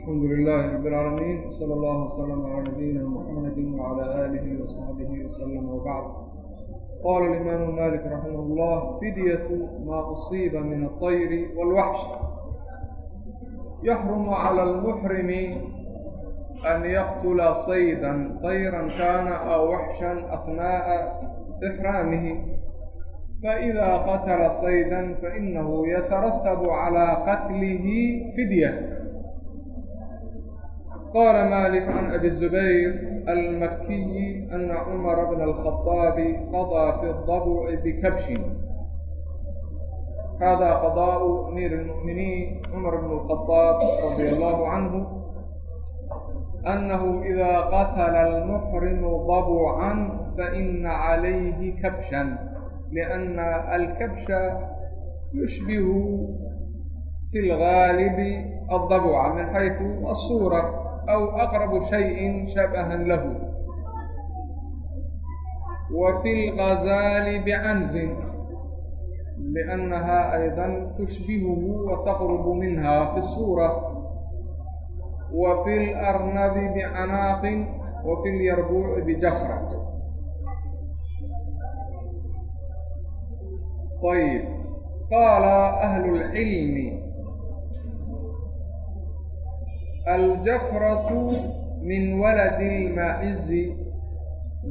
الحمد لله رب العالمين وصلى الله وسلم على نبينا محمد وعلى آله وصحبه وسلم وبعد قال الإمام مالك رحمه الله فدية ما أصيب من الطير والوحش يحرم على المحرم أن يقتل صيدا طيرا كان أو وحشا أثناء إحرامه فإذا قتل صيدا فإنه يترتب على قتله فدية qala malik can abi zubayr almakiyi ana cumara bna alkhaطaabi qadaa fi dabuci bikabshin hada qadaau amir اlmu'miniin cumar bn اlkhaطaab radi allahu canhu anahu ida qatla almuxrimu dabcan faina calayhi kabshan liana alkabsha yushbihu fi اlgaalibi adabca min xayثu aلsuura أو أقرب شيء شبها له وفي الغزال بعنز لأنها أيضا تشبهه وتقرب منها في الصورة وفي الأرنب بعناق وفي اليربوع بجفرة طيب قال أهل العلم aljafratu min waladi lmaacizi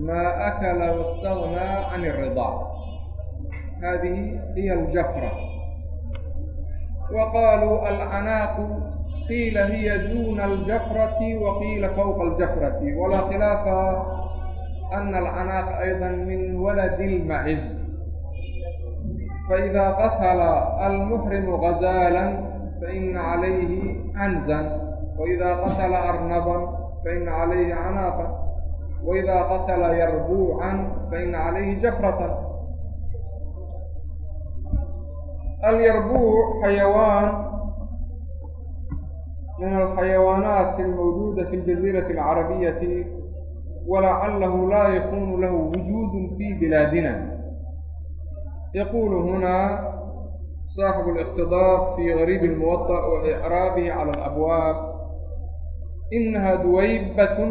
maa akala waاstaghnaa can اridaa hadihi hiy aljafra wa qaluu alcanaaqu qiila hiya duna aljafrati wa qiila fawqa aljafrati walaa khilaafa ana alcanaaqa ayda min waladi اlmaciz faإida qatla almuxrimu gazala faina calayhi canzan waidaa qatala arnaban faina calayhi canaaqan waidaa qatala yarbuucan faina calayhi jafratan. Alyarbuuc xayawaan min alxayawaanaat almawjuuda fi ljasiirati alcarabiyati walacalahu laa yakunu lahu wujuudu fi bilaadina yaquulu hunaa saaxibu اliqtidaaf fi gariibi اlmuwaطa wa icraabihi cala alabwaab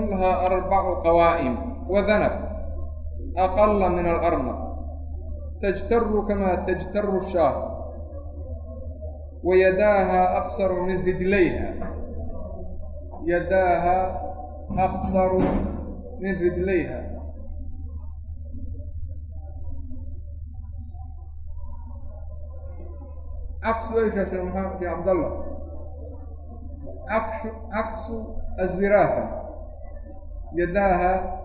لها أربع قوائم وذنب أقل من الأرنب تجتر كما تجتر الشاه ويداها أقصر من رجليها يداها أقصر من رجليها عكس ايش يا شيخ محمد يا عبد الله عكس عكس الزرافة يداها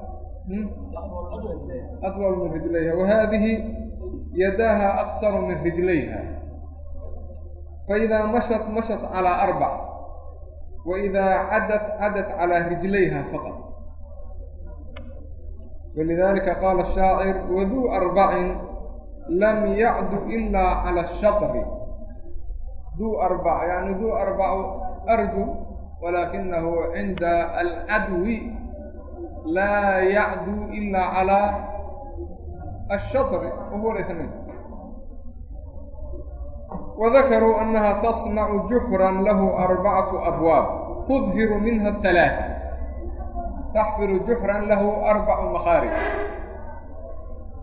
أطول من رجليها وهذه يداها أقصر من رجليها فإذا مشت مشت على أربع وإذا عدت عدت على رجليها فقط ولذلك قال الشاعر وذو أربع لم يعد إلا على الشطر ذو أربع يعني ذو أربع أرجو ولكنه عند العدو لا يعدو إلا على الشطر وهو الاثنين وذكروا أنها تصنع جحرا له أربعة أبواب تظهر منها الثلاثة تحفر جحرا له أربع مخارج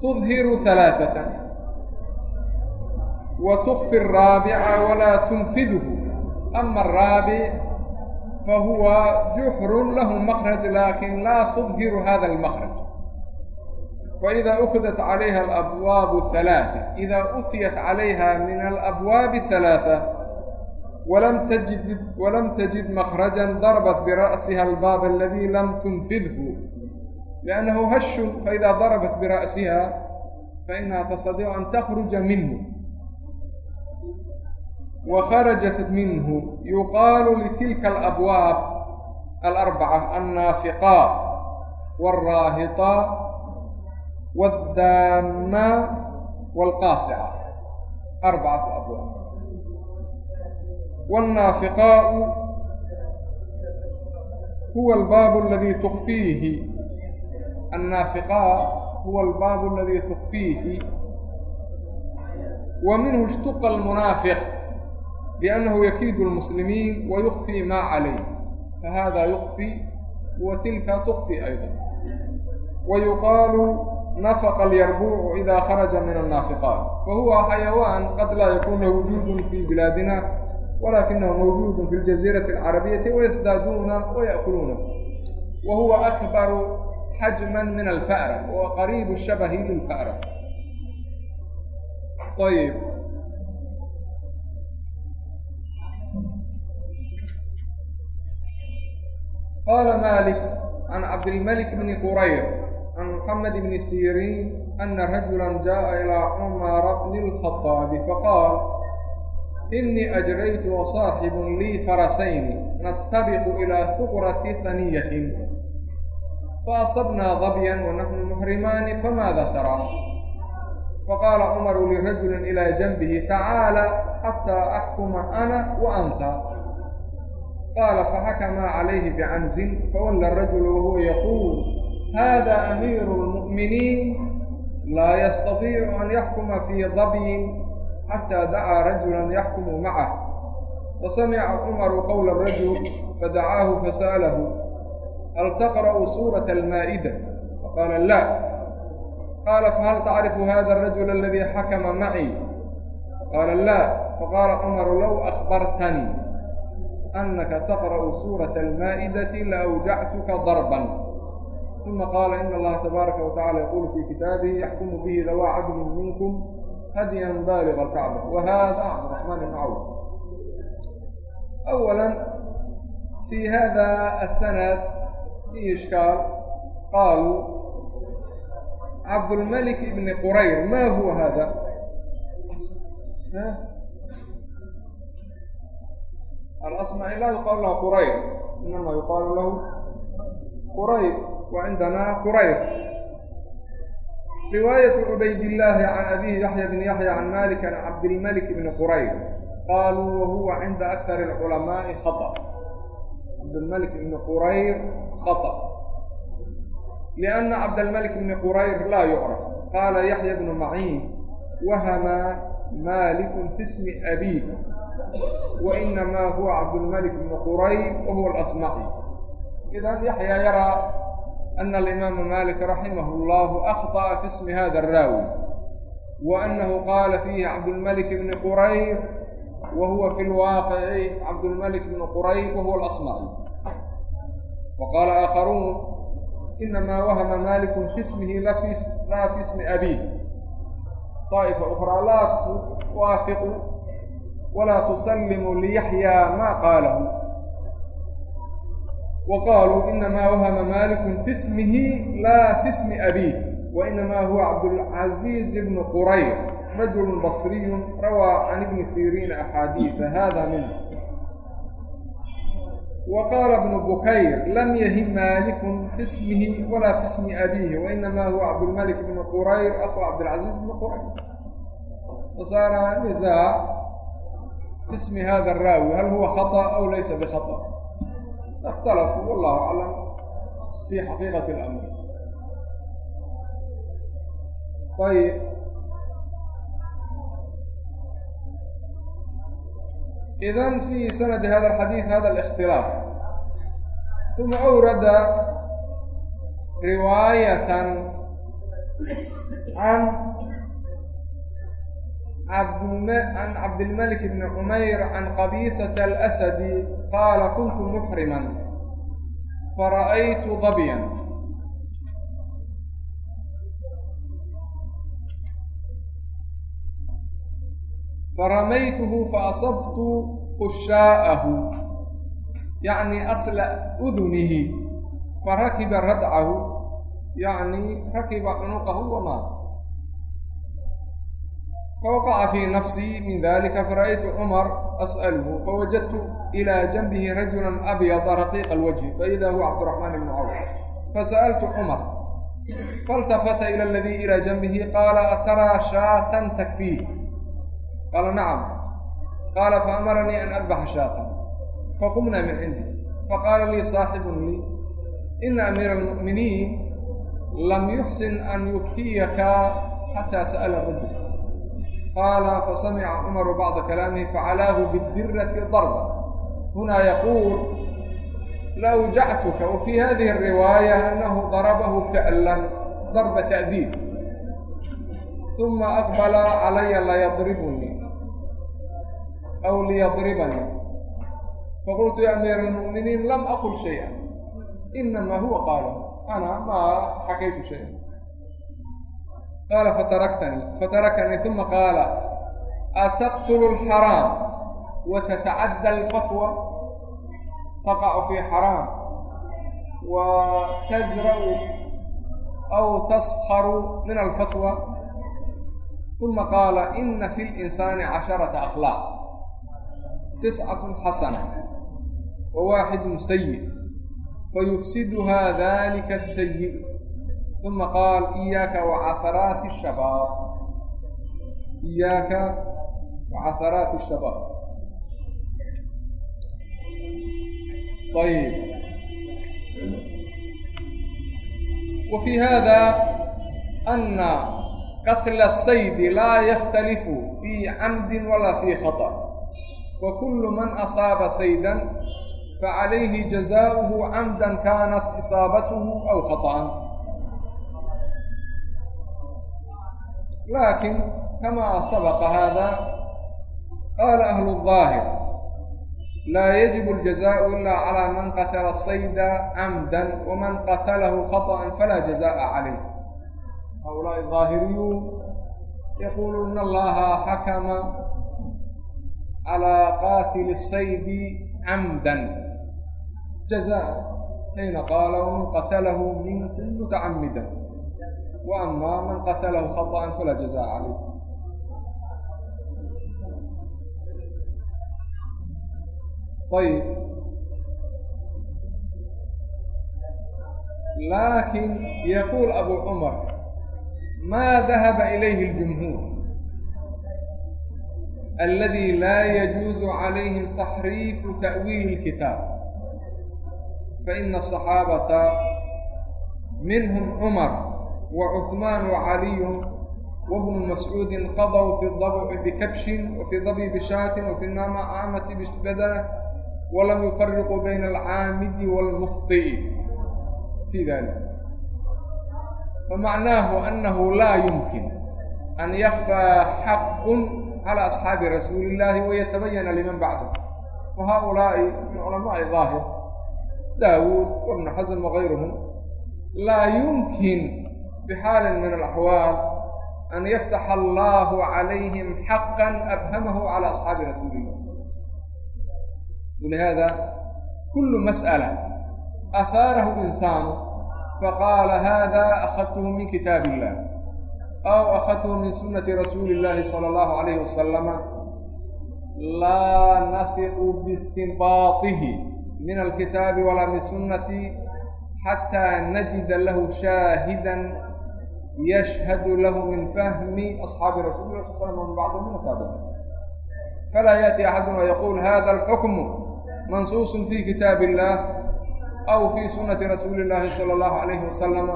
تظهر ثلاثة وتخفي الرابع ولا تنفذه أما الرابع فهو fahuwa juxrun lahu makraj laakiin laa tudhiru hada almakraj faإida أkhdat calayha alabwaabu halaaثa ida utiyat calayha min alabwaabi halaaثa walam tajid makrajan darabat bira'siha albaab aladi lam tunfidhu liannahu hashun faida darabat bira'siha fainaha tastadiicu an takhruja minhu منه وخرجت منه يقال لتلك الأبواب الأربعة النافقاء والراهطاء والدامة والقاصعة أربعة أبواب والنافقاء هو الباب الذي تخفيه النافقاء هو الباب الذي تخفيه ومنه اشتق المنافق لأنه بأnنه يكيد المسلمين ويخفي ما عليه فهذا يخفي وتلك تخفي أيضا ويقال نفق اليربوع إذا خرج من الناaفقاaت فهuوa حيوان قد لا يكون له وجود في بلادنا ولكنه موجود في الجزيرة العربية ويصdاaدوuna ويأكلونه وهو أكبر حجما من الفأرة وقريب الشبه للفأرة qala malik can cabdilmalik bni qurayr can muxamed bni siriin ana rajulan jaءa ilaa cumara bni اlkhaطaabi faqaal inii ajraytu wasaaxibun lii farasayni nastabiqu ilaa fuqrati taniyatin faasabnaa dabyan wanaxnu muxrimaani famaada taraa faqaala cumaru lirajuli ilaa janbihi tacaala xataa axkuma ana wa anta qaala faxakamaa calayhi bicanzin fawalla arajulu wahuwa yaquul hada amiiru lmu'miniin laa yastadiicu an yaxkuma fii dabyin xataa dacaa rajulan yaxkumu macah fasamica cumaru qowla arajul fadacaahu fasa'alahu hal taqra'u suurata almaa'ida faqaala la qaala fahal tacrifu hada arajula aladii xakama macii qaala la faqaala cumaru low akhbartanii anaka taqra'u suurata almaa'idati laawjactuka darban uma qaala ina allaha tabaaraka wa tacala yaquulu fii kitaabihi yaxkumu bihi dawaa cadlin minkum hadyan baaliga alkacba wa hada cabdiraxmaan ibn cawf awala fi hada asanad fi ishkaal qaaluu cabdulmalik ibni qurayr ma huwa hada alasmaci laa yuqaalu lahu qurayr inama yuqaalu lahu qurayr wa cindana qurayr riwaayatu cubaydillaahi can abihi yaxya bni yaxya can malik can cabdilmalik bni qurayr qaaluu wahuwa cinda akari alculamaa'i khata cabdilmalik bni qurayr khata lianna cabdalmalik bni qurayr laa yucraf qaala yaxya bnu maciin wahama malikun fi smi abiih wainamaa huwa cabdulmalik bnu qurayb wa huwa alasmaci idan yaxyaa yaraa ana alimaama malik raximah اllahu akhطa'a fi ismi hada araawi wa anahu qaala fiihi cabdulmalik bni qurayb wa huwa fi lwaaqici cabdulmalik bnu qurayb wa huwa alasmaci wa qaala aakharuun inamaa wahama malikun fi ismihi laa fi ismi abiih طaa'ifa ukraa laa waafiqu walaa tusallimu liyaxyaa maa qaalahu wa qaaluu inamaa wahama malikun fi smihi laa fi smi abiih wa inamaa huwa cabdulcaziiz bnu qurayr rajulu basriyun rawaa can ibni siriina axaadiida hada minhu wa qaala bnu bukayr lam yahim malikun fi smihi walaa fi smi abiihi wainamaa huwa cabdulmalik bnu qurayr aku cabdilcaziiz bnu qurayr fasaara nizaac fi smi hada araawi hal huwa khata aw laysa bikhata اkhtalafuu wallahu aclam fi xaqiiqati اlamr ayb idan fi sanadi hada alxadiid hada الاkhtilaaf uma awrada riwaayatan can can cabdilmalik bni cumayr can qabiisata alasadi qaala kuntu muxriman fara'aytu dabyan faramaytuhu faasabtu khushaa'ahu yacni asla udunihi farakiba radcahu yacni rakiba cunuqahu wamaat fawaqaca fii nafsii min dalika fara'aytu cumar as'aluhu fawajadtu ilaa janbihi rajulan abyada raqiiqa alwajhi faida huwa cabdiraxmaan ibnu cawf fasa'altu cumar faاltafata ila aladii ilaa janbihi qaala ataraa shaatan takfiih qaala nacam qaala faamaranii an adbaxa shaatan faqumnaa min cindi faqaala lii saaxibun lii ina amiira almu'miniin lam yuxsin an yuftiyaka xataa sa'ala rajul qaala fasamca cmaru bacda kalaamihi facalaahu bidirati darba huna yaquul laawjactuka wa fi hadihi الriwaaya anahu darabahu ficlan darba ta'diib uma aqbala calaya layadribunii aw liyadribanii faqultu ya amiira اlmu'miniin lam aqul shayئa inama huwa qaala ana maa xakaytu shayئa أنا ما حكيت شيئا قال فتركتني فتركني ثم قال أتقتل الحرام وتتعدى الفتوى تقع في حرام وتزرع أو تسخر من الفتوى ثم قال إن في الإنسان عشرة أخلاق تسعة حسنة وواحد سيء فيفسدها ذلك uma qaal iyaaka wacaharaati shabaab iyaaka wacaharaati shabaab ayb wa fii hada anna qatla الsaydi laa yakhtalifu fii camdi wala fii khaطr fakulu man asaaba sayda facalayhi jazaؤuhu camda kanat isaabathu aw khaطأan لكن كما سبق هذا قال أهل الظاهر لا يجب الجزاء إلا على من قتل الصيد عمدا ومن قتله خطأ فلا جزاء عليه هؤلاء الظاهريون يقولون الله حكم على قاتل الصيد عمدا جزاء حين قال ومن قتله منكم متعمدا وأما من قتله خطأ فلا جزاء عليه طيب لكن يقول أبو عمر ما ذهب إليه الجمهور الذي لا يجوز عليهم تحريف تأويل الكتاب فإن الصحابة منهم عمر وعثمان وعلي وابن مسعود قضوا في الضبع بكبش وفي الضبي بشاة وفي النعامة بسبدة ولم يفرقوا بين العامد والمخطئ في ذلك فمعناه أنه لا يمكن أن يخفى حق على أصحاب رسول الله ويتبين لمن بعده وهؤلاء من علماء الظاهر داود وابن حزم وغيرهم لا يمكن بحال من الأحوال أن يفتح الله عليهم حقا أبهمه على أصحاب رسول الله صلى الله عليه وسلم ولهذا كل مسألة أثاره إنسان فقال هذا أخذته من كتاب الله أو أخذته من سنة رسول الله صلى الله عليه وسلم لا نثق باستنباطه من الكتاب ولا من سنة حتى نجد له شاهدا يشهد له من فهم أصحاب رسول الله صلى الله عليه وسلم ومن بعضهم من التابعين فلا يأتي أحدنا ويقول هذا الحكم منصوص في كتاب الله أو في سنة رسول الله صلى الله عليه وسلم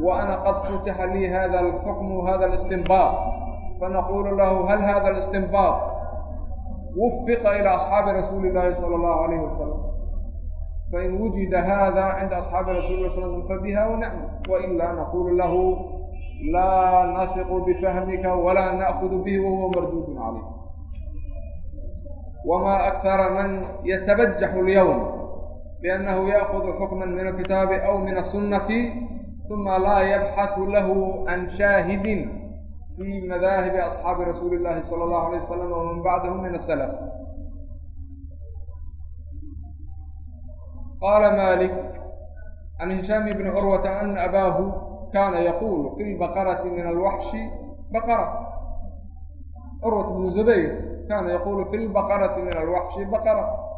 وأنا قد فتح لي هذا الحكم وهذا الاستنباط فنقول له هل هذا الاستنباط وفق إلى أصحاب رسول الله صلى الله عليه وسلم فإن وجد هذا عند أصحاب رسول الله صلى الله عليه وسلم فبها ونعم وإلا نقول له لا نثق بفهمك ولا نأخذ به وهو مردود عليه وما أكثر من يتبجح اليوم بأنه يأخذ حكما من الكتاب أو من السنة ثم لا يبحث له عن شاهد في مذاهب أصحاب رسول الله صلى الله عليه وسلم ومن بعدهم من السلف قال مالك عن هشام بن عروة أن أباه كان يقول في البقرة من الوحش بقرة عروة بن زبير كان يقول في البقرة من الوحش بقرة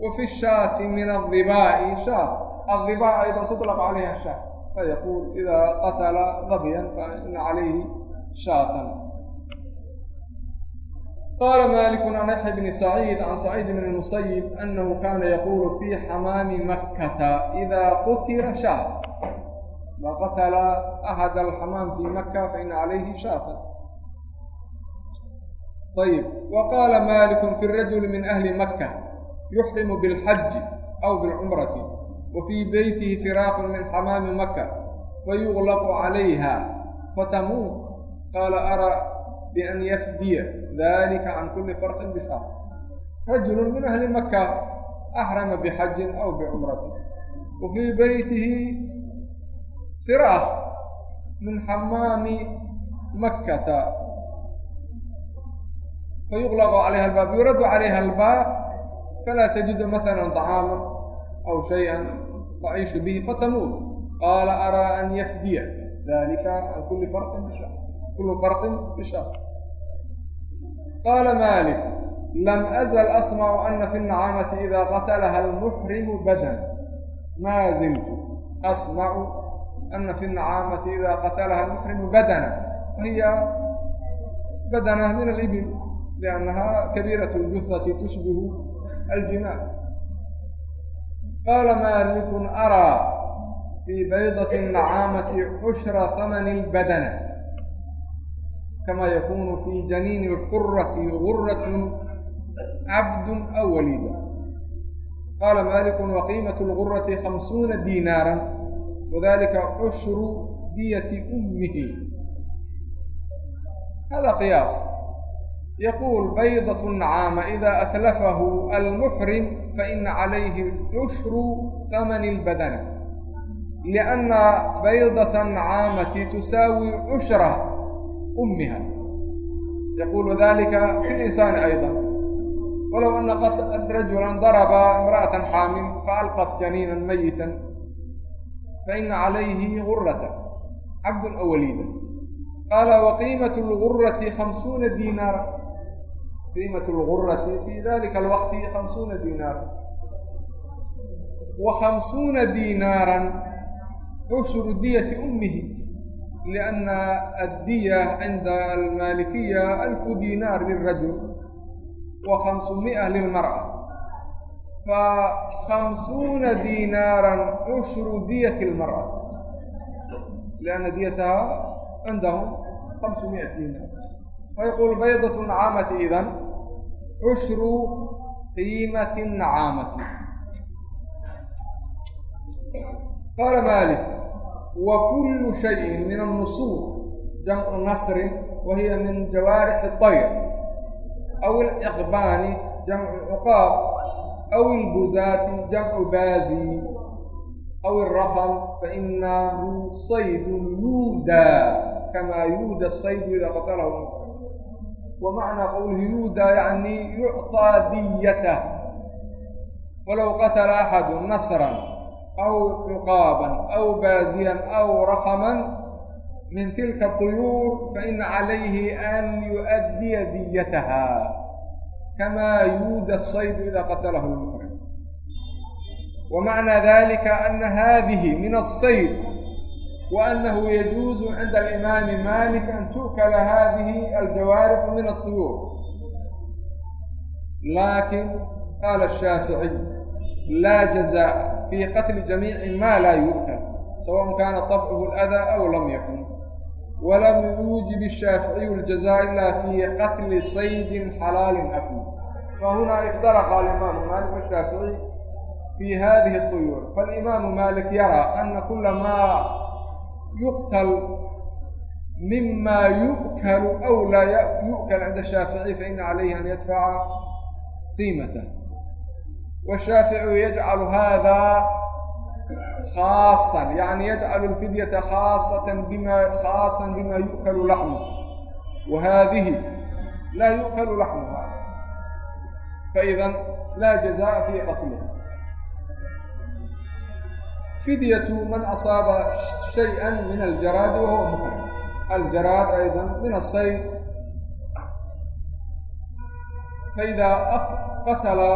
وفي الشاة من الظباء شاة الظباء أيضا تطلق عليها الشاة فيقول إذا قتل ظبيا فإن عليه شاة قال مالك عن يحيى بن سعيد عن سعيد بن المسيب أنه كان يقول في حمام مكة إذا قتل شاة ما قتل أحد الحمام في مكة فإن عليه شاة طيب وقال مالك في الرجل من أهل مكة يحرم بالحج aw bilcumrati wa fii beytihi firaaqun min xamaami maka fayuglaqu calayha fatamuut qaala araa bian yafdiya dalika can kuli farqin bishaar rajulu min ahli maka axrama bixajin aw bicumratin wa fii beytihi siraax min xamaami makkata fayuqlaqu calayha albaab yuraddu calayha albaab falaa tajidu masala طacaama aw shayئa taciishu bihi fatamuut qaala araa an yafdiya dalika can kuli farin bisha kulu farqin bisha qaala malik lam azal asmacu ana fi اlnacaamati ida qatalaha almuxrimu badan maa ziltu asmacu ana fi الnacaamati ida qatalaha almuxrimu badana wahiya badana min alibil liannaha kabiiraة اljuhati tushbihu aljimaal qaala malikun araa fii baydaة الnacaamati cushra hamani اlbadana kama yakunu fii janiini اlxurati guraة cabd aw waliida qaala maliku waqiimaة اlgurati hamsuuna diinaara wadalika cushru diyati ummihi hada qiyaas yaquul baydaة nacaama ida atlafahu almuxrim faina calayhi cushru haman اlbadana lianna baydaة nacaamati tusaawi cushra ummiha yaquul wadalika fi linsaani ayضa walow ana rajula darba imra'ata xaamin faalqat janiina mayita faina calayhi gurata cabd aw waliida qaala waqiimaة اlgurati hamsuuna diinaara qiimaة اlgurati fi dalika alwaqti hamsuuna diinaara wa hamsuuna diinaaran cushru diyati ummihi lianna addiya cinda almalikiya alfu diinaar lilrajul wa hamsumi'a lilmar'a fa hamsuuna dinaaran cushru diyati lmara lianna diyataha cindahum hamsu miat dinaar fayaquul baydatu nacaamati idan cushru qiimati nacaamati qaala maalik wa kullu shayin min annusuur jamcu nasrin wa hiya min jawaarixi اطayr aw اlciqbaani jamcu ciqaab أو البزات جمع بازي أو الرحل فإنه صيد يودى كما يودى الصيد إذا قتله ومعنى قوله يودى يعني يعطى ديته ولو قتل أحد نسرا أو عقابا أو بازيا أو رخما من تلك الطيور فإن عليه أن يؤدي ديتها kamaa yuuda asaydu idaa qatalahu lmuxrim wa macnaa dalika ana hadihi min asayd wa anahu yajuuzu cinda alimaami malik an tu'kala hadihi aljawaarixu min atuyuur laakin qaala ashaaficiy laa jazaa'a fii qatli jamiici maa laa yu'kal sawaءn kaana طabcuhu اladaa aw lam yakun ولم يوجب الشافعي الجزاء إلا في قتل صيد حلال أكل فهنا افترق الإمام مالك والشافعي في هذه الطيور فالإمام مالك يرى أن كل ما yuqtal mima yu'kalu aw laa yu'kal cinda shaafici faina calayhi an yadfaca qiimatah washaaficu yajcalu hada khaasan yani yajcalu lfidyata khaasatan bima khaasan bima yu'kalu laxmu wa hadihi laa yu'kalu laxmuha faida laa jazaءa fi qatliha fidyة man asaaba shayئa min aljaraadi wahuwa muxrim aljaraad ayضa min asayd faإida qatla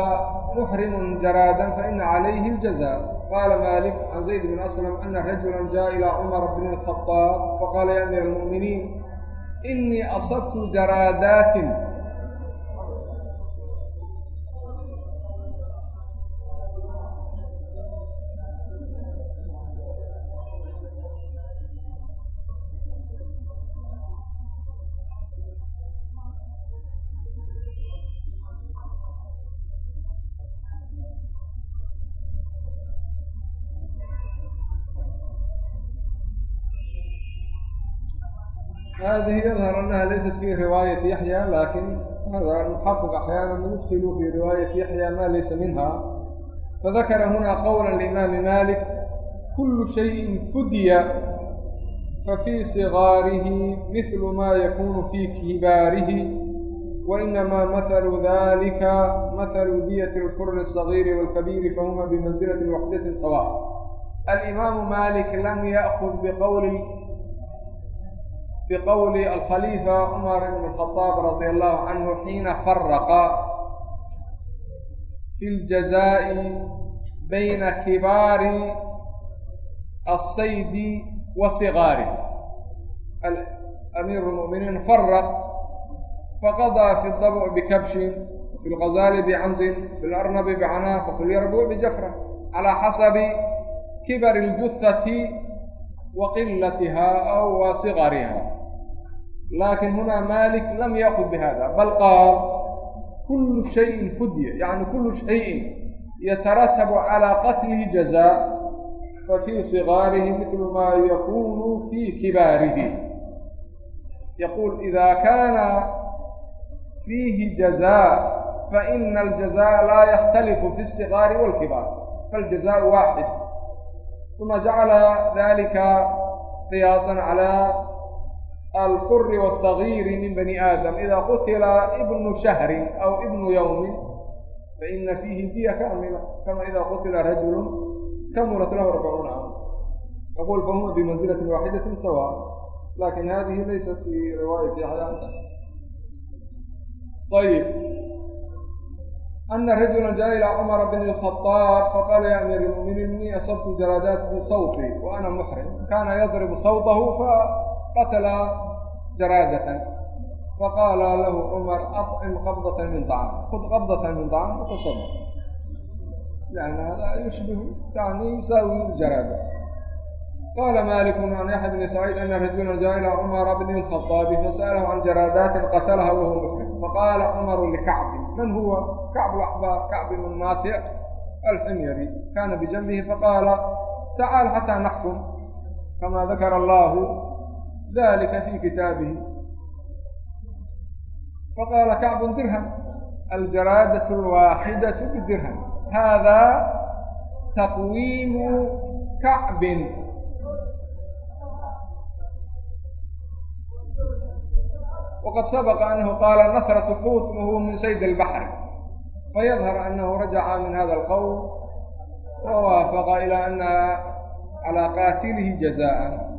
muxrim jaraadan faina calayhi اljaزاء qala malik can zayd bn aslam ana rajula jaءa ilىa cumara bn الkhaطaab faqala ya amir اlmu'miniin inii asabtu jaraadaatin هذه يظهر أنها ليست في رواية يحيى لكن هذا المحقق أحيانا يدخل في رواية يحيى ما ليس منها فذكر هنا قولا الإمام مالك كل شيء فدي ففي صغاره مثل ما يكون في كباره وإنما مثل ذلك مثل دية الحر الصغير والكبير فهما بمنزلة وحدة سواء الإمام مالك لم يأخذ بقول بqول الkخليفة cمر بن الخطاب رضي الله عنه حيina فرقa في الجزاء بين كباar الصيد وصغاar أمير المؤمنين فرق فقضى في الضبع بكبش وفي الغزال بعنز وفي الأرنب بعناق وفي اليربوع بجفرة على حسب كبر الجثة وqلتها أو وصغرha laakiin huna malik lam yaqud bihada bal qaal kulu shayin fudya yani kulu shayin yataratabu calaa qatlihi jazaa fafii sigaarihi mithlu maa yakunu fii kibaarihi yaquul ida kaana fiihi jazaa faina aljazaءa laa yakhtalifu fi الsigaari wاlkibaar faاljazaءu waaxid uma jacala dalika qiyaasan calaa alquri wاsagiiri min bani aadam ida qutila ibnu shahrin aw ibnu yawmin faina fiihi diya kamila kama ida qutila rajulu kamulat lahu arbacuuna am aqul fahuma bimanzilati waaxidatin sawa laakiin hadihi laysat fi riwaayati axyaana ayb ana rajula jaa ilaa cumara bn اlkhadaab faqaala ya amiir اlmuminiin inii asabtu jaraadaat bisawti wa ana muxrim kana yadribu sawtahu qatlaa jaraadatan faqaala lahu cumar acim qabdatan min طacam hud qabdatan min طacam watasdq yani hada yushbihu yani yusaawi jaraada qala maliku can yaxya bni saciid ana rajula jaa ila cumara bni اlkhaطaabi fasalahu can jaraadaatin qatalaha wahuwa muxrim faqaala cumaru likacbi man huwa kacbu axbaar kacbi min maatic alximyari kana bijanbihi faqaala tacaal xataa naxkum kama dakara allahu dalika fi kitaabihi faqaala kacbun dirham aljaraadة اlwaaxidaة bidirham hada taqwiimu kacbin wqad sabqa anhu qaala nahraة xuut wahuwa min sayd اlbaxri fayadhar anahu rajaca min hada اlqowl wawaafaqa ilى ana calىa qaatilihi jazaaءa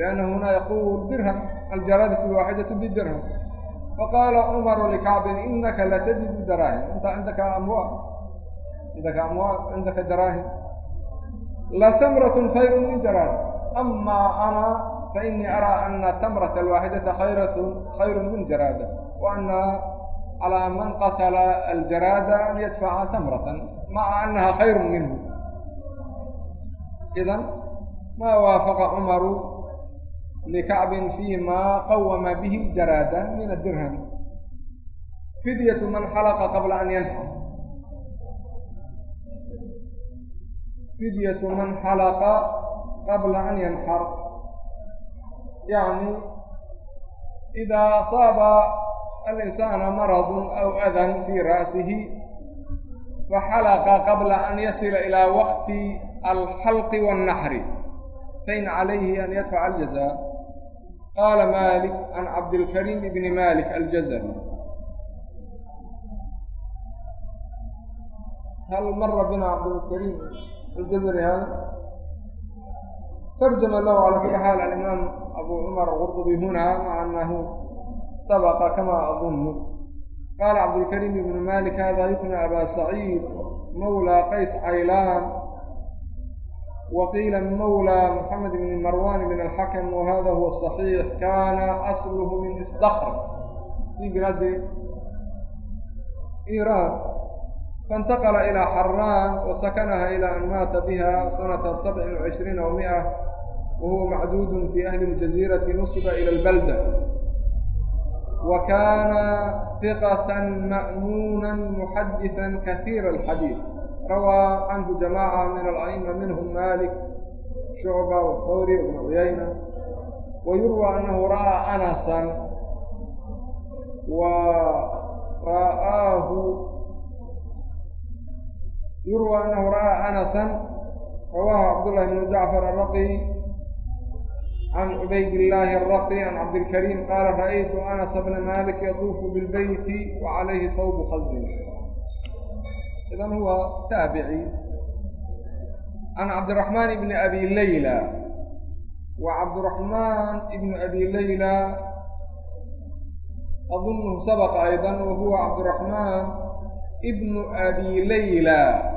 هنا يقول درهم الجرادة الواحدة بالدرهم فقال عمر لكعب إنك لتجد دراهم أنت عندك أموال عندك أموال عندك دراهم لتمرة خير من جراد أما أنا فإني أرى أن التمرة الواحدة خيرة خير من جرادة وأن على من قتل الجرادة أن يدفع تمرة مع أنها خير منه إذا ما وافق عمر لكعب فيما قوم به الجرادة من الدرهم فدية من حلق قبل أن ينحر فدية من حلق قبل أن ينحر يعني إذا أصاب الإنسان مرض أو أذى في رأسه فحلق قبل أن يصل إلى وقت الحلق والنحر فإن عليه أن يدفع الجزاء قال مالك عن عبد الكريم بن مالك الجزري هل مر بنا عبد الكريم الجزري هذا ترجم له على كل حال الإمام أبو عمر الغرطبي هنا مع أنه سبق كما أظن قال عبد الكريم بن مالك هذا يكنى أبا سعيد مولى قيس عيلان وقيiلa مولى محمد بن مروان بن الحكم وهذا هو الصحيح كان أصله من اصدخر في بلاد إيران فانتقل إلى حران وسكنها إلى أن مات بها سنة سبع وعشhريiن ومئة وهو معدود في أهل الجزيرة نصب إلى البلدة وkاna ثقة مأمونا محدثا كثير الحديث روى عنه جماعة من الأئمة منهم مالك شعبة والثوري وابن عيينة ويروى أنه رأى أنسا ورآه يروى أنه رأى أنسا رواه عبد الله بن جعفر الرقي عن عبيد الله الرقي عن عبد الكريم قال رأيت أنس بن مالك يطوف بالبيت وعليه ثوب خزن إذا هو تابعي عن عبد الرحمن بن أبي ليلى وعبد الرحمن بن أبي ليلى أظنه سبق أيضا وهو عبد الرحمن ابن أبي ليلى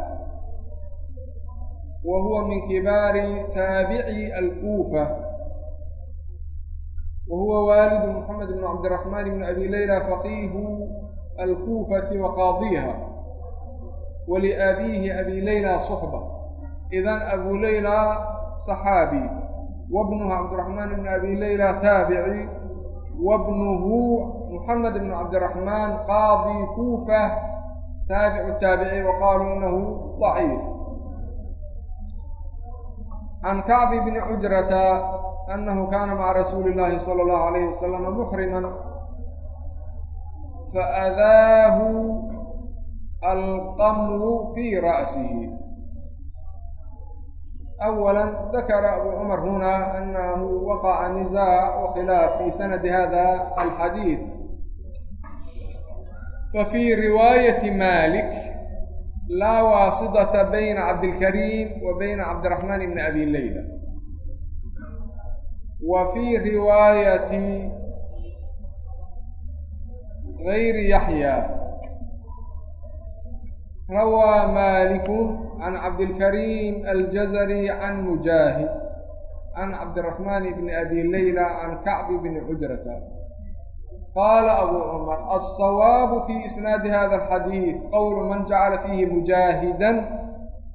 وهو من كبار تابعي الكوفة وهو والد محمد بن عبد الرحمن بن أبي ليلى فقيه الكوفة وقاضيها ولأبيه أبي ليلى صحبة إذا أبو ليلى صحابي وابنه عبد الرحمن بن أبي ليلى تابعي وابنه محمد بن عبد الرحمن قاضي كوفة تابع التابعي وقالوا إنه ضعيف عن كعب بن عجرة أنه كان مع رسول الله صلى الله عليه وسلم محرما فأذاه alqamru fii ra'sihi awala dakara abu cumar huna anahu waqaca nizaac wakhilaaf fi sanadi hada alxadiid fafii riwaayati malik laa waasidata bayna cabdilkariim wa bayna cabdiraxmaan ibni abi leyla wa fii riwaayati gayri yaxya روى مالك عن عبد الكريم الجزري عن مجاهد عن عبد الرحمن بن أبي ليلى عن كعب بن عجرة قال أبو عمر الصواب في إسناد هذا الحديث قول من جعل فيه مجاهدا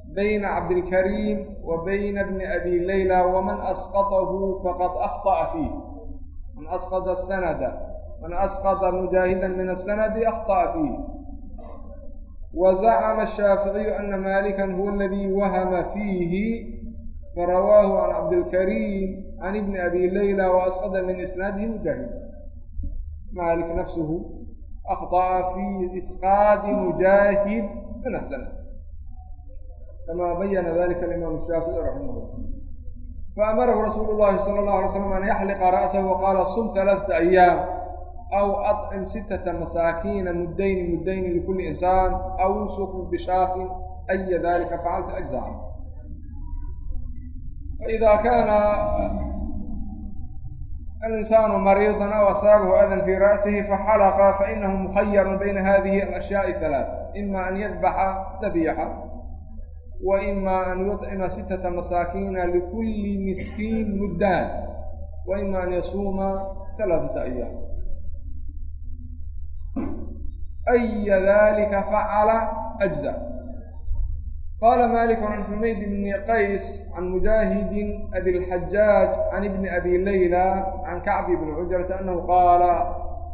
بين عبد الكريم وبين ابن أبي ليلى ومن أسقطه فقد أخطأ فيه من أسقط السند من أسقط مجاهدا من السند وزcم الشhاaفiعي أنa mالكا هو الذي وhم فيهi فrawاaه عن عبدالكريم عن بن أbي ليلى وأسقط من إسناaده مجاهد mالك نفسه أخطأ في إسقاط مجاهد من السنة كما بين ذلك الإمام الشhافعي رحمه الله فأmره رsuuل اللhi صلى الله عليه وسلم أن يحلق رأسه وقال صم ثلاثة أيام أو أطعم ستة مساكين مدين مدين لكل إنسان أو انسك بشاة أي ذلك فعلت أجزاء فإذا كان الإنسان مريضا أو أصابه أذى في رأسه فحلق فإنه مخير بين هذه الأشياء الثلاث إما أن يذبح ذبيحة وإما أن يطعم ستة مساكين لكل مسكين مدان وإما أن يصوم ثلاثة aya dalika facala ajza qala malik can xumayd bni qays can mujaahidin abi lxajaaj can ibni abi layla can kacbi bni cujrata anahu qaala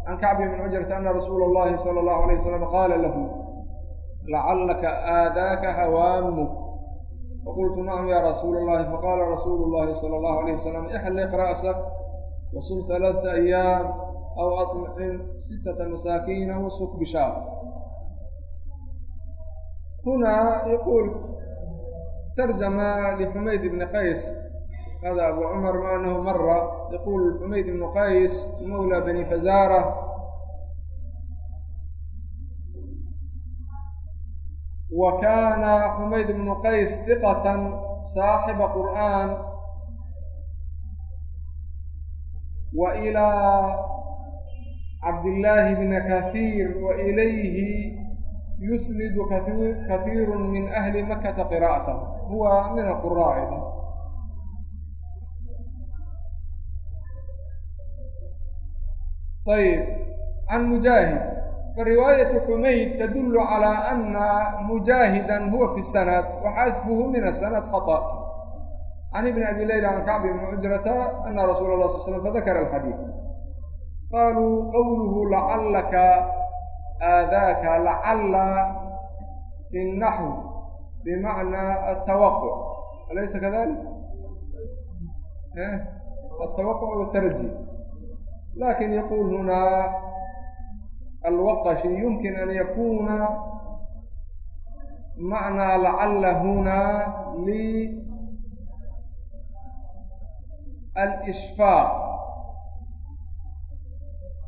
can kacbi bni cujrata ana rasuula اllahi sala allahu alayh wasalam qaala lahu lacallaka aadaaka hawaamuk faqultu nacam ya rasuula اllahi faqala rasuulu اllahi salى اllahu alayh wasalam ixliq ra'sak wasun halaaثa ayaam أيام أو أطعم ستة مساكين وسك بشار هنا يقول ترجم لحميد بن قيس هذا أبو عمر مع أنه مر يقول حميد بن قيس مولى بني فزارة وكان حميد بن قيس ثقة صاحب قرآن وإلى عبد cabdillaahi bna kahiir wa ilayhi yusnidu kahiiru min ahli makata qiraa'atahu huwa min alqura aydan. Ayb can mujaahid fariwaayatu xumayd tadullu calaa ana mujaahidan huwa fi sanad waxadfuhu min asanad khata. Can ibni abi layla can kacb ibni cujrata ana rasuula allah sal slam fadakara alxadiid فذكر الحديث قالوا قوله لعلك آذاك لعل في النحو بمعنى التوقع أليس كذلك؟ التوقع والترجي لكن يقول هنا الوقشي يمكن أن يكون معنى لعل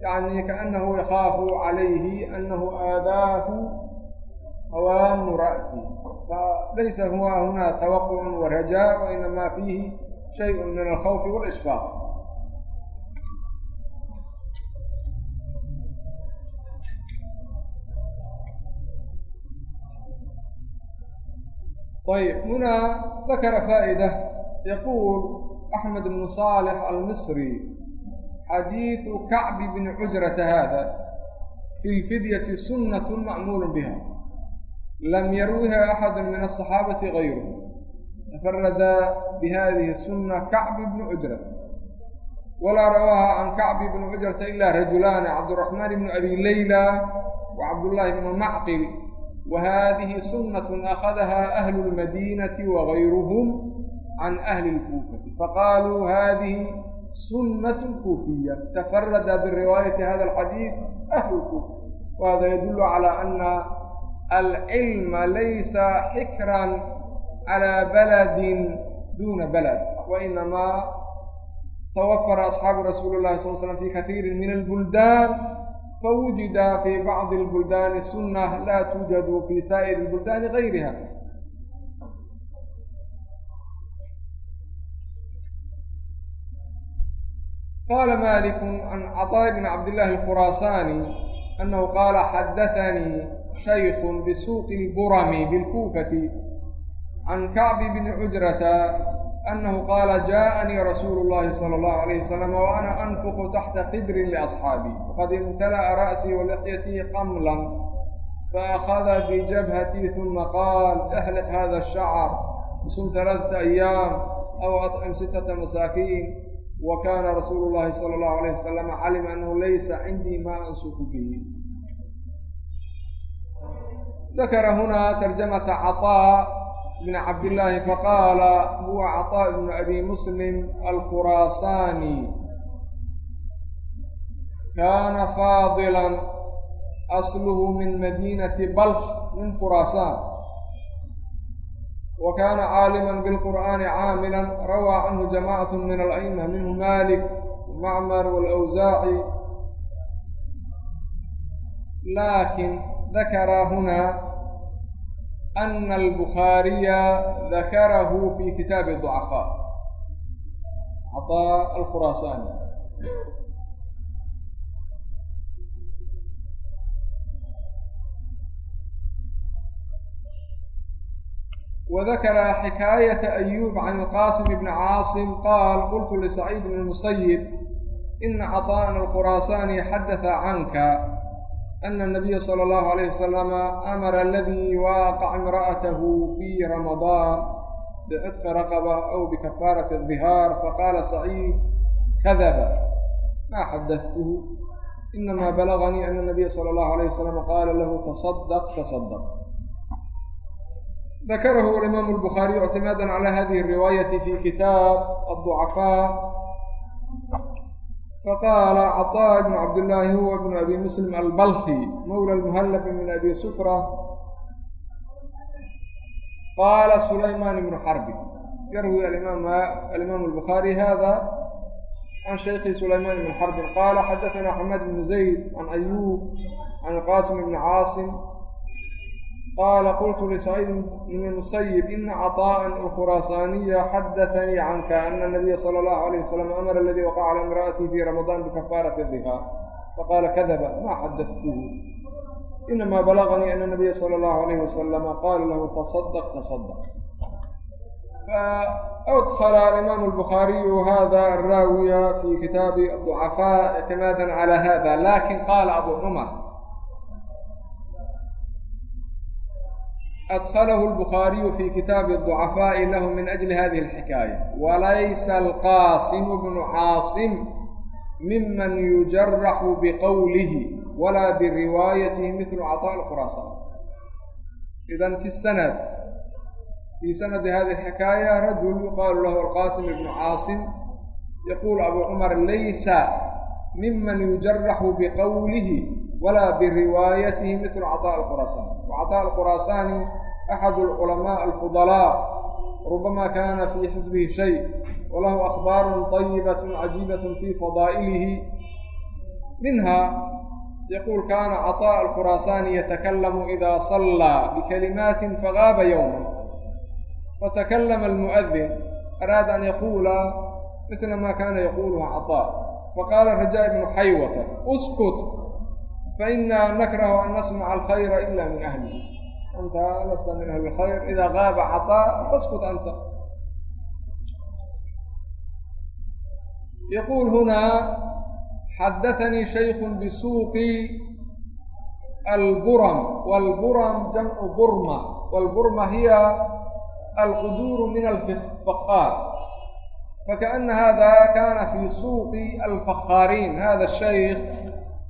yacni kaannahu yakaafu calayhi annahu aadaahu awaamu ra'si falaysa huwa huna tawaqucun wa rajaa wa inamaa fiihi shayun min alkhawfi walishfaaq طيب هنا ذكر فائدة. يقول أحمد بن صالح المصري حديث كعب بن عجرة هذا في الفدية سنة معمول بها لم يروها أحد من الصحابة غيره تفرد بهذه السنة كعب بن عجرة ولا رواها عن كعب بن عجرة إلا رجلان عبد الرحمن بن أبي ليلى وعبد الله بن معقل وهذه سنة أخذها أهل المدينة وغيرهم عن أهل الكوفة فقالوا هذه سنة كوفية تفرد بالرواية هذا الحديث أهل الكوفة وهذا يدل على أن العلم ليس حكرا على بلد دون بلد وإنما توفر أصحاب رسول الله صلى الله عليه وسلم في كثير من البلدان فوجد في بعض البلدان سنة لا توجد في سائر qaala maliku can caطaa'i bni cabdillaahi alkhuraasaani annahu qaala xaddaanii shaykun bisuuqi ilburami bilkuufati can kacbi bni cujrata annahu qaala jaaءanii rasuulu llahi sala allahu alayh wasalama wa ana anfuqu taxta qidrin liasxaabii waqad imtala'a ra'sii wa lixyatii qamlan faأkhada bijabhatii huma qaal axliq hada الshacr bisum halaaثata ayaam aw aطcim sittata masaakiin wa kaana rasuulu llaahi sala allahu alayh wasalam calima annahu laysa cindii maa ansuku bihi. Dakara hunaa tarjamata caطaa bn cabdillaahi faqaala huwa caطaa ibnu abi muslim alkhuraasaani kaana faadilan asluhu min madiinati balkh min khuraasaan خراسان وكان عالما بالقرآن عاملا روى عنه جماعة من الأئمة منه مالك ومعمر والأوزاعي لكن ذكر هنا أن البخاري ذكره في كتاب الضعفاء عطاء الخراساني وذكر حكاية أيوب عن القاسم بن عاصم قال قلت لسعيد بن المسيب إن عطاءنا الخراساني حدث عنك أن النبي صلى الله عليه وسلم أمر الذي واقع امرأته في رمضان بعتق رقبة أو بكفارة الظهار فقال سعيد كذب ما حدثته إنما بلغني أن النبي صلى الله عليه وسلم قال له تصدق تصدق ذكره الإمام البخاري اعتمادا على هذه الرواية في كتاب الضعفاء فقال عطاء بن عبد الله هو ابن أبي مسلم البلخي مولى المهلب من أبي سفرة قال سليمان بن حرب يروي الإمام الإمام البخاري هذا عن شيخ سليمان بن حرب قال حدثنا حماد بن زيد عن أيوب عن القاسم qaala qultu lisaciid bn musayib ina caطaءa alkhuraasaniya xadaanii canka ana nabiya sala allahu alayh wasalam amara aladii waqaca cala imra'atihi fi ramadaan bikafaarati dihaa faqaala kadaba maa xadadtuhu inamaa balaganii ana nabiya sala allahu alayh wasalama qaala lahu tasadq tasadq فأدخل الإمام البخاري هذا الراوي في كتاب الضعفاء اعتمادا على هذا لكن قال أبو عمر أدخله البخاري في كتاب الضعفاء له من أجل هذه الحكاية وليس القاسم بن عاصم ممن يجرح بقوله ولا بروايته مثل عطاء الخراسان إذا في السند في سند هذه الحكاية رجل يقال له القاسم بن عاصم yaquul abu cumar laysa miman yujaraxu biqowlihi walaa biriwaayatihi mithlu caطاء الkhuraasaani وcaطاء الkhuraasaani axad alculamaa alfudalaa rubamaa kaana fii xifdihi shay walahu akhbaarun طayibatun cajiibatun fii fadaa'ilihi minha yaquul kaana caطaaء alkhuraasaani yatakalamu idaa sallaa bikalimaatin fagaaba yowman fatakallama almu'adin araada an yaquula mila ma kaana yaquuluha caطaaء faqaala rajaa ibnu xaywata uskut fainaa nakrahu an nasmaca alkhayra ila min ahlihi anta lasta min ahli lkhayr idaa qaaba cataa faskut anta yaquul hunaa xadaanii shayku bisuuqi alburam wlburam jamcu burma wlburma hiya alquduuru min alfakhaar fakaأna hada kana fi suuqi alfakhaariin hada الshayk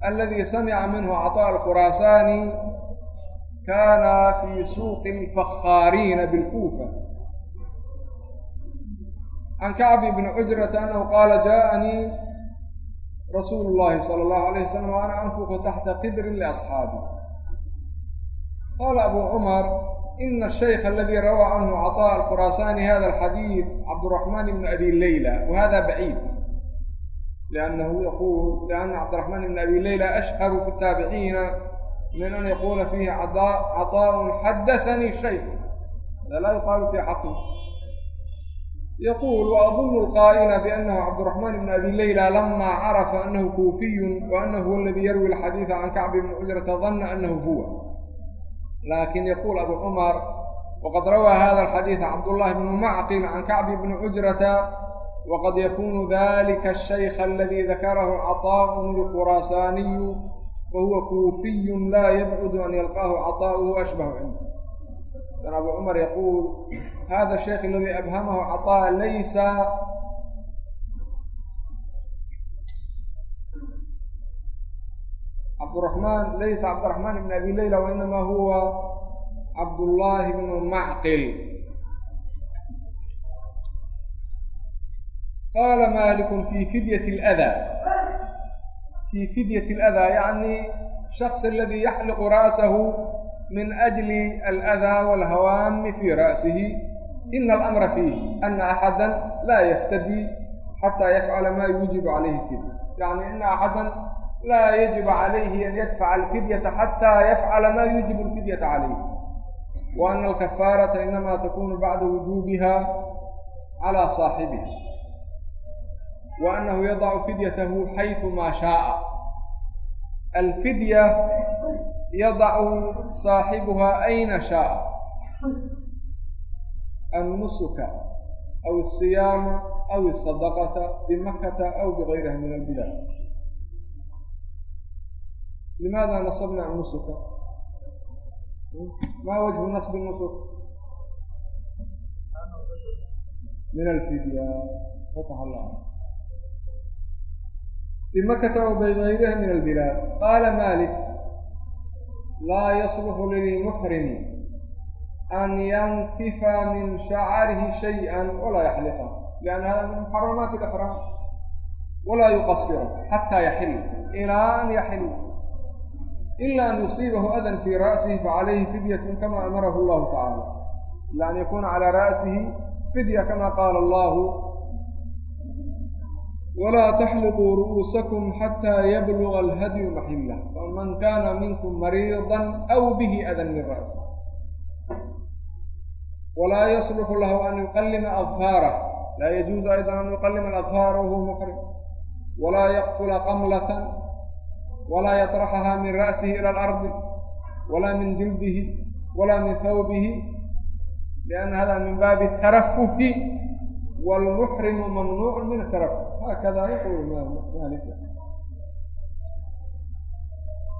aladi samica minhu caطاء alkhuraasani kana fi suuqi alfakhaariina bilkuufa can kacbi bni cujrata anahu qaala jaءanii rasuulu اllahi salى اllahu alayh wasalam wa ana anfuqu taxta qidrin liasxaabi qaala abu cumar ina الشhayk aladi rawى canhu caطاء الkhuraasaani hada الxadiid cabdالرaحman bn abi layla whada baciid لأnnahu yaqul لأna cabdالرaحman bn abi layla ashharu fi الtaabiciina min an yaquula fiihi caطaaءun xadaanii shay hada laa yuqaalu fii xaqi yaquul waadun lqaa'la bianahu cabdiraxmaan bn abi leyla lama carafa anahu kuufiyun waanahu huwa aladii yarwi lxadiida can kacbi bni cujrata danna anahu huwa laakin yaquul abu cumar waqad rawaa hada alxadiida cabdullahi bnu macqil can kacbi bni cujrata waqad yakunu dalika ashaykha aladii dakarahu caطaaءun lquraasaaniyu fahuwa kuufiyun laa yabcudu an yalqaahu caطaa'uhu ashbahu cinda dan abu cumar yaquul hada shaykh aladi abhamahu caطaa laysa cabduraxmaan laysa cabdiraxmaan ibn abi layla wainama huwa cabdullaahi bnu macqil qaala malikun fi fidyati اladaa fii fidyati aladaa yacni shaks aladi yaxliqu ra'sahu min ajli aladaa walhawaami fi ra'sihi ina alamra fiih ana axada laa yaftadi xataa yafcala ma yuujibu calayhi fidya yani ina axada laa yajibu calayhi an yadfaca alfidyata xataa yafcala ma alfidyata calayh wa ana alkafaarata inama takunu bacda wujuubiha calaa saaxibiha wa annahu yadacu fidyatahu xaysu maa shaaa alfidya yadacu saaxibuha ayna shaaa annusuka aw asiyaama aw asadaqata bimakata aw bigayriha min albilaad limaada nasabna nusuka ma wajhu nasbi nusuk min alfidya bimakata aw bigayriha min albilaad qaala malik laa yasluxu lilmuxrimi an yantifa min shacarihi shayئa walaa yaxliqa lianna hada min muxaramaati اlixraam walaa yuqasira xataa yaxil ilaa an yaxil ila an yusiibahu adan fii ra'sihi facalayhi fidyatun kama amarahu allahu tacaala ila an yakuna calaa ra'sihi fidya kama qaala allahu walaa taxliquu ru'uusakum xataa yabluga alhadyu maxillah faman kana minkum mariidan aw bihi adan min ra'si walaa yasluxu lahu an yuqallima adfaarah laa yajuuzu aydan an yuqallima aladfaara wahuwa muxrim walaa yaqtula qamlatan walaa yaطraxaha min ra'sihi ila alardi walaa min jildihi walaa min hawbihi lianna hada min baabi tarafuhi wاlmuxrimu mamnuuc min atarafuh hakada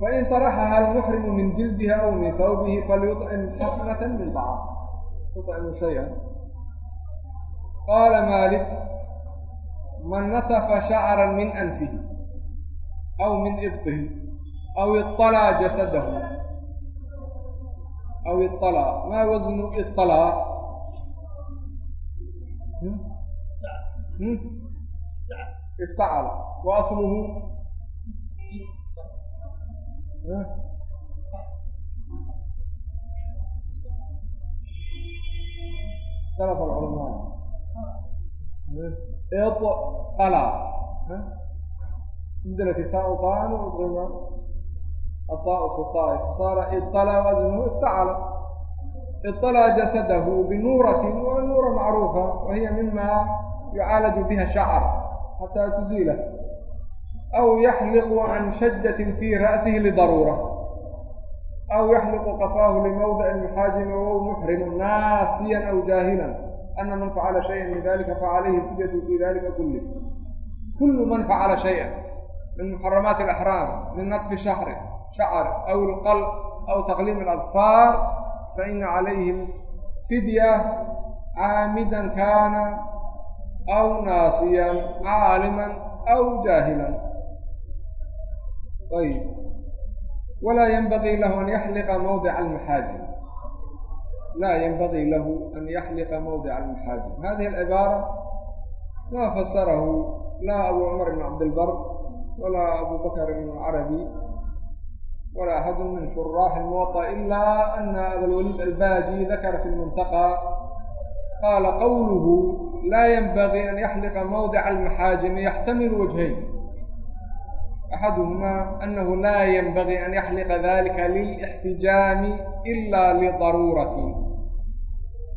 fain طaraxaha almuxrimu min jildiha aw min hawbihi falyuطcim xasnat min dacam yuطcimu shaya qaala maalik man natafa shacra min anfihi aw min ibtihi aw iطalaa jasadahu. Aw iطalaa maa wasnu iطalaa hmm? hmm? افتعل wa asluhu اkhtلف العلماء اطلع عندنا في تاء طاء وضمة الطاء في الطائف صار اطلع وزنه افتعل اطلع جسده بنورة والنورة معروفة وهي مما يعالج بها الشعر حتى تزيله أو يحلق عن شجة في رأسه لضرورة أو يحلق قفاه لموضع المحاجم وهو محرم ناسيا أو جاهلا أن من فعل شيئا من ذلك فعليه الفدية في ذلك كله كل من فعل شيئا من محرمات الإحرام من نطف شعر شعر أو القلب أو تقليم الأظفار فإن عليه الفدية عامدا كان أو ناسيا عالما أو جاهلا طيب ولا ينبغي له أن يحلق موضع المحاجم لا ينبغي له أن يحلق موضع المحاجم هذه العبارة ما فسره لا أبو عمر بن عبد البر ولا أبو بكر بن العربي ولا أحد من شراح الموطأ إلا أن أبا الوليد الباجي ذكر في المنتقى قال قوله لا ينبغي أن يحلق موضع المحاجم يحتمل وجهين أحدهما أنه لا ينبغي أن يحلق ذلك للاحتجام إلا لضرورة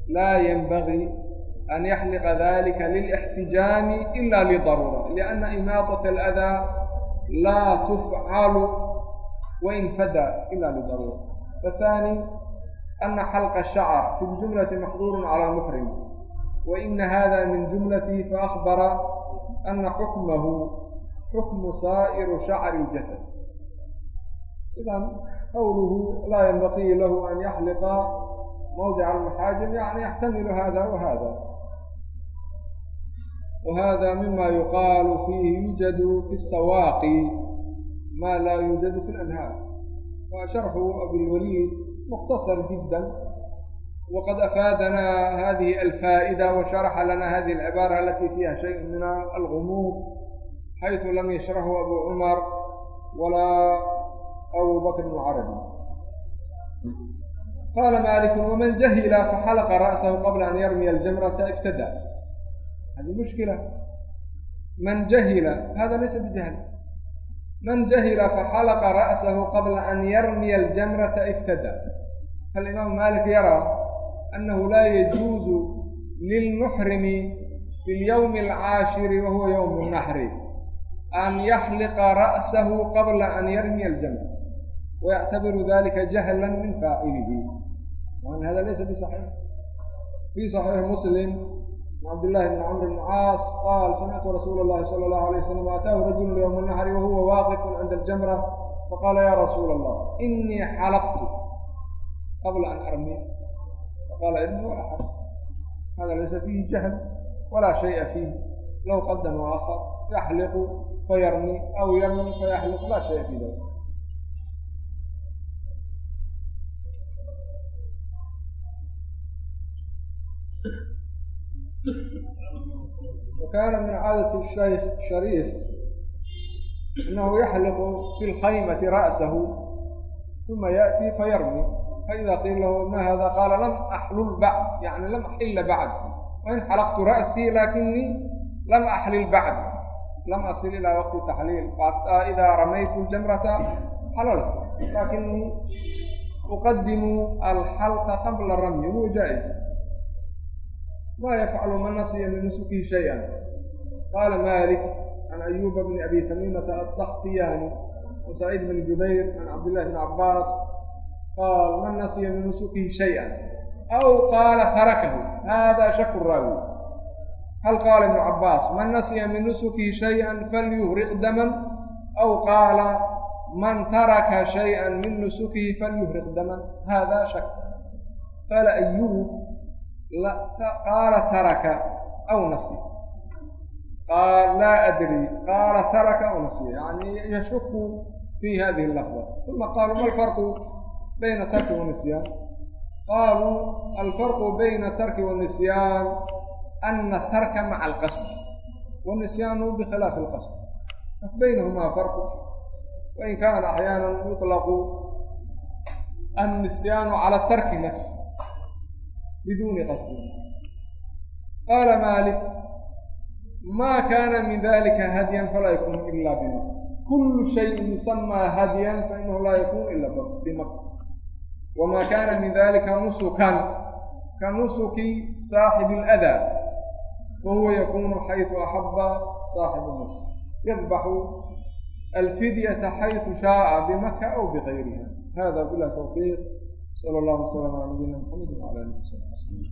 لا ينبغي أن يحلق ذلك للاحتجام إلا لضرورة لأن إماطة الأذى لا تفعل وإن فدى إلا لضرورة الثاني أن حلق الشعر في الجملة محظور على المحرم وإن هذا من جملة فأخبر أن حكمه xukmu saa'iru shacri اljasad idan qowluhu laa yanbaqii lahu an yaxliqa mawdica almaxaajim yani yaxtamilu hada wa hada وهذا مما يقال فيه يوجد في السواقي ما لا يوجد في الأنهار وشرح أبي الوليد مختصر جدا وقد أفادنا هذه الفائدة وشرح لنا هذه العبارة التي فيها شيء من الغموض حيث لم يشرحه أبو عمر ولا أبو بكر العربي قال مالك ومن جهل فحلق رأسه قبل أن يرمي الجمرة افتدى هذه مشكلة من جهل هذا ليس بجهل من جهل فحلق رأسه قبل أن يرمي الجمرة افتدى iftada falimaamu malik yaraa annahu laa yajuuzu lilmuxrimi fi اlyowmi alcaashiri wahuwa ywm الnaxri an yaxliqa ra'sahu qabla an yarmiya aljamr wayactabiru dalika jahla min faacilihi an hada laysa bisaxiix fii saxiixi muslim cabdillahi bn camr bn caas qaal samictu rasuula اllahi sala allahu alay wasalam ataahu rajulu ywma naxri wahuwa waaqifun cinda aljamra faqaala ya rasuula allah inii xalaqtu qabla an armiya faqaala irmi walaa xarj hada laysa fiihi jahl walaa shaya fiih low qadan waakhar yaxliqu fayarmi aw yarmi fayaxliq laa shaya fi dalik وكان من عادة الشيخ شريف أنه يحلق في الخيمة رأسه ثم يأتي فيرمي فإذا قيل له ما هذا قال لم أحلل بعد يعني لم أحل بعد وإن حلقت رأسي لكني لم أحلل بعد lam asil ilaa waqti taxliil xataa idaa ramaytu ljamrata xalaltu laakinii uqadimu alxalqa qabla ramyi huwa jaa-is ma yafcalu man nasiya min nusukihi shay-an qaala malik can ayuba bni abi tamiimata asaktiyaani can saciid bni jubayr can cabdillahi bni cabbaas qaal man nasiya min nusukihi shay-an aw qaala tarakahu hada shaku raawi hal qaala ibnu cabbaas man nasiya min nusukihi shay-an falyuhriq daman aw qaala man taraka shay-an min nusukihi falyuhriq daman hada shak qaala ayub qaala taraka aw nasiya qaal laa adri qaala taraka aw nasiya yani yashuku fi hadihi lafda uma qaaluu ma alfarqu bayna tarki wanisyaan qaaluu alfarqu bayna tarki wanisyaan ana tarka maca alqasd والنسيان بخلاف القصد بينهما فرق وإن كان أحيانا يطلق النسيان على الترك نفسه بدون قصد قال مالك ما كان من ذلك هديا فلا يكون إلا بمكة كل شيء يسمى هديا فإنه لا يكون إلا بمكة وما كان من ذلك نسكا كنسك صاحب الأذى فهو يكون حيث أحب صاحب النسك يذبح الفدية حيث شاء بمكة أو بغيرها هذا بلا توفيق صلى الله وسلم على نبينا محمد وعلى آله وصحبه وسلم